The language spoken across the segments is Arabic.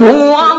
هو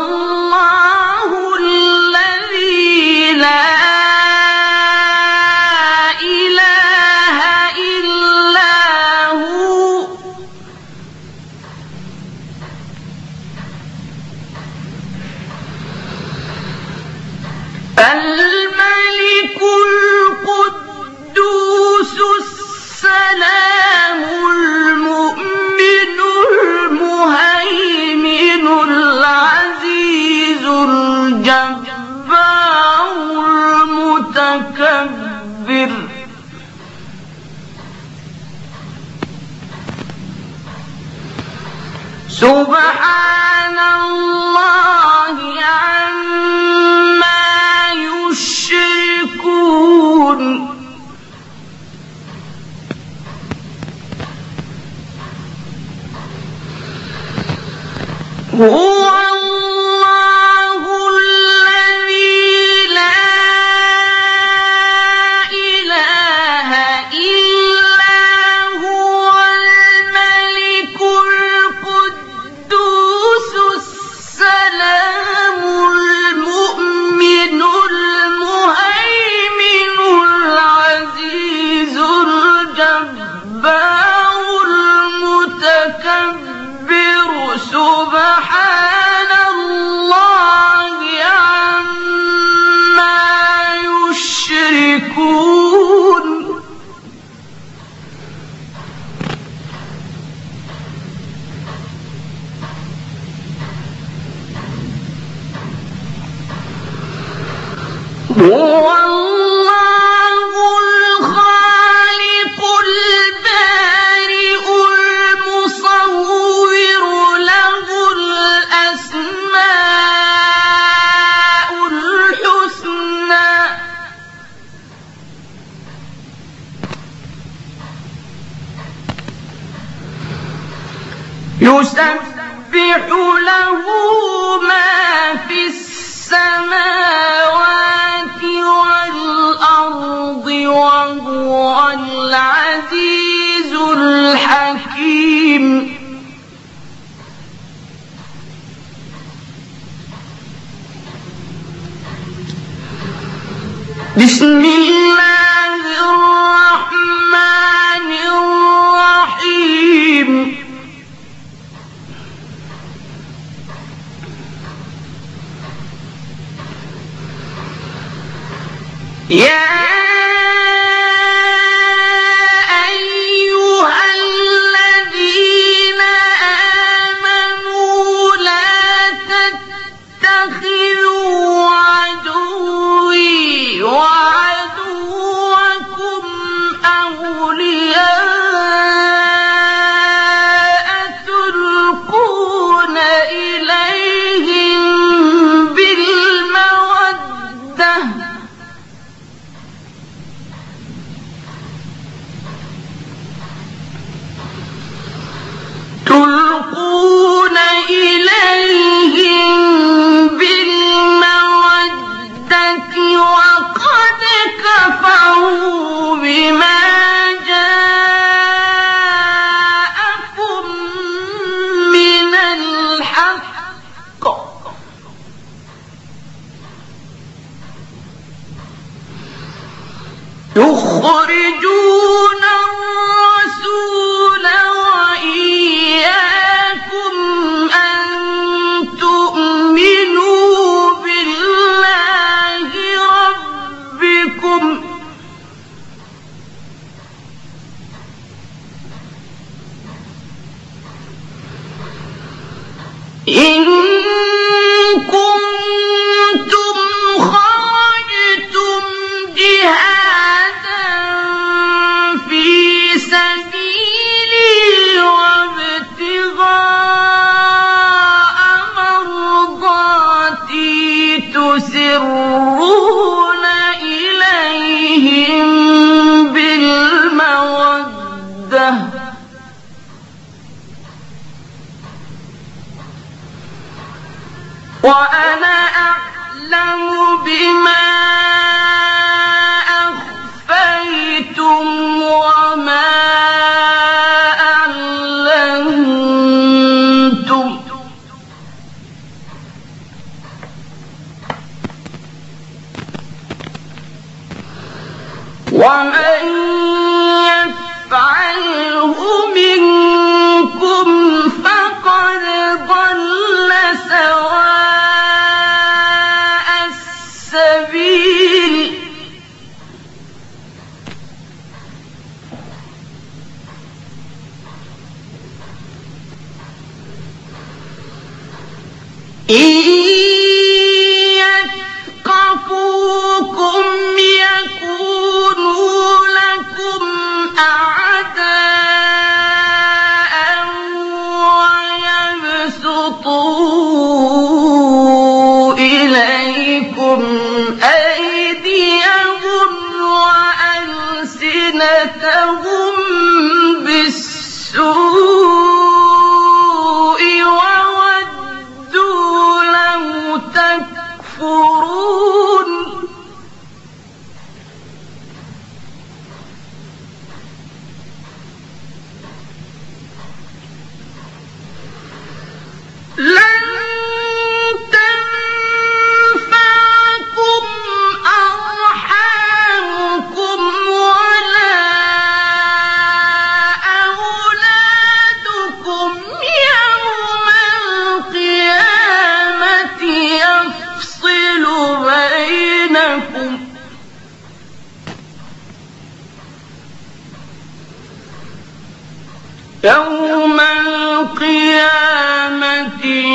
Oh! يسبح له ما في السماوات بسم الله in وأنا أعلم بما أخفيتم وما ومن يفعله منكم 一 people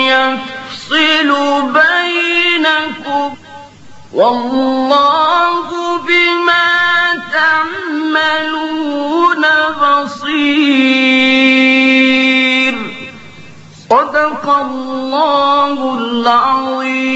يفصل بينكم والله بما تعملون بصير. صدق الله العظيم.